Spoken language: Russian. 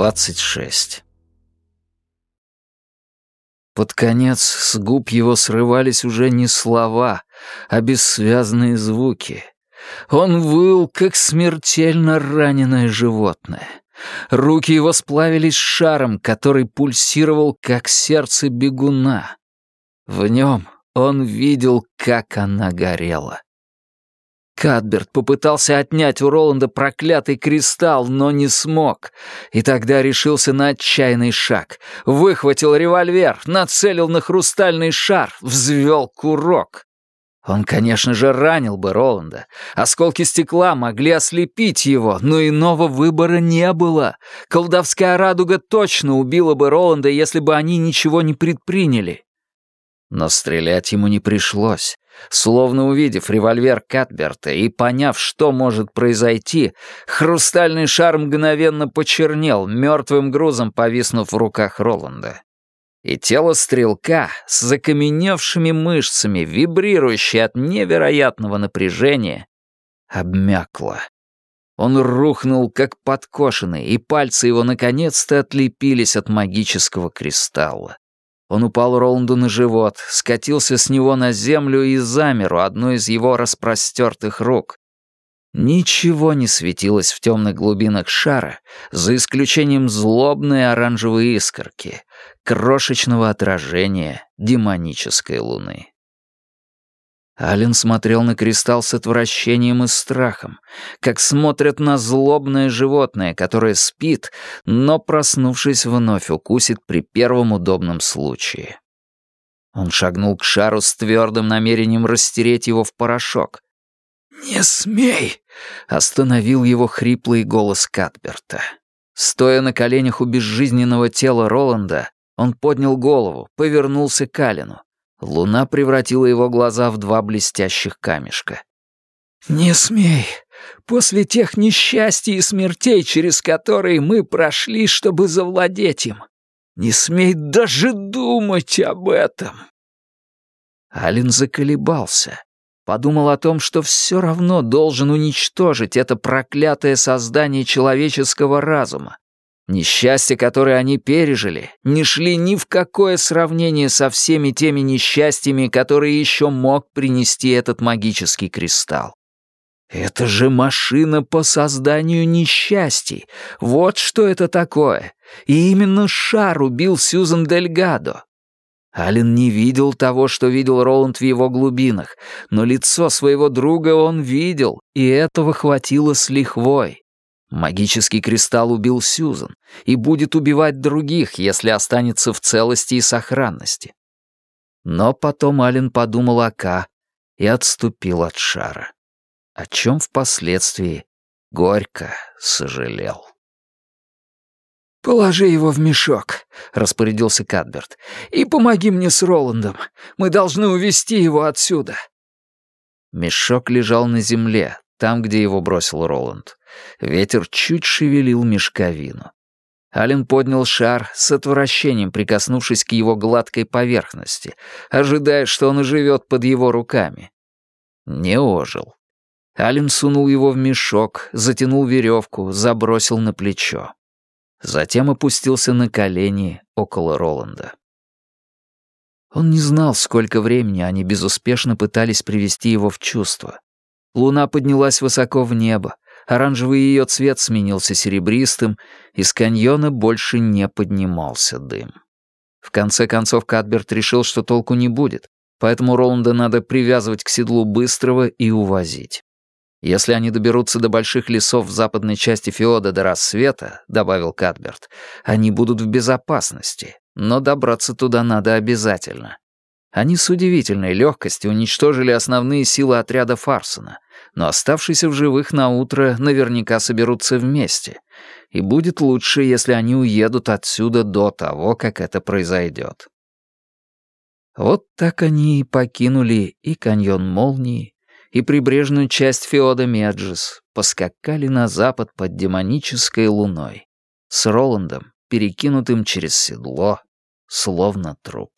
26. Под конец с губ его срывались уже не слова, а бессвязные звуки. Он выл, как смертельно раненое животное. Руки его сплавились шаром, который пульсировал, как сердце бегуна. В нем он видел, как она горела. Кадберт попытался отнять у Роланда проклятый кристалл, но не смог. И тогда решился на отчаянный шаг. Выхватил револьвер, нацелил на хрустальный шар, взвел курок. Он, конечно же, ранил бы Роланда. Осколки стекла могли ослепить его, но иного выбора не было. Колдовская радуга точно убила бы Роланда, если бы они ничего не предприняли. Но стрелять ему не пришлось. Словно увидев револьвер Катберта и поняв, что может произойти, хрустальный шар мгновенно почернел, мертвым грузом повиснув в руках Роланда. И тело стрелка с закаменевшими мышцами, вибрирующее от невероятного напряжения, обмякло. Он рухнул, как подкошенный, и пальцы его наконец-то отлепились от магического кристалла. Он упал Роланду на живот, скатился с него на землю и замер у одной из его распростертых рук. Ничего не светилось в темных глубинах шара, за исключением злобной оранжевой искорки, крошечного отражения демонической луны. Ален смотрел на кристалл с отвращением и страхом, как смотрят на злобное животное, которое спит, но, проснувшись, вновь укусит при первом удобном случае. Он шагнул к шару с твердым намерением растереть его в порошок. «Не смей!» — остановил его хриплый голос Катберта. Стоя на коленях у безжизненного тела Роланда, он поднял голову, повернулся к Алину. Луна превратила его глаза в два блестящих камешка. «Не смей! После тех несчастий и смертей, через которые мы прошли, чтобы завладеть им, не смей даже думать об этом!» Ален заколебался. Подумал о том, что все равно должен уничтожить это проклятое создание человеческого разума, Несчастья, которые они пережили, не шли ни в какое сравнение со всеми теми несчастьями, которые еще мог принести этот магический кристалл. Это же машина по созданию несчастий. Вот что это такое. И именно шар убил Сьюзен Дельгадо. Ален не видел того, что видел Роланд в его глубинах, но лицо своего друга он видел, и этого хватило с лихвой. Магический кристалл убил Сьюзан и будет убивать других, если останется в целости и сохранности. Но потом Ален подумал о Ка и отступил от шара, о чем впоследствии горько сожалел. «Положи его в мешок», — распорядился Кадберт, «и помоги мне с Роландом. Мы должны увести его отсюда». Мешок лежал на земле, там, где его бросил Роланд. Ветер чуть шевелил мешковину. Ален поднял шар с отвращением, прикоснувшись к его гладкой поверхности, ожидая, что он живет под его руками. Не ожил. Ален сунул его в мешок, затянул веревку, забросил на плечо. Затем опустился на колени около Роланда. Он не знал, сколько времени они безуспешно пытались привести его в чувство. Луна поднялась высоко в небо, оранжевый ее цвет сменился серебристым, из каньона больше не поднимался дым. В конце концов Кадберт решил, что толку не будет, поэтому Роланда надо привязывать к седлу быстрого и увозить. «Если они доберутся до больших лесов в западной части Феода до рассвета», — добавил Кадберт, — «они будут в безопасности, но добраться туда надо обязательно. Они с удивительной легкостью уничтожили основные силы отряда Фарсона, но оставшиеся в живых на утро наверняка соберутся вместе, и будет лучше, если они уедут отсюда до того, как это произойдет. Вот так они и покинули и каньон Молнии, и прибрежную часть Феода Меджис, поскакали на запад под демонической луной, с Роландом, перекинутым через седло, словно труп.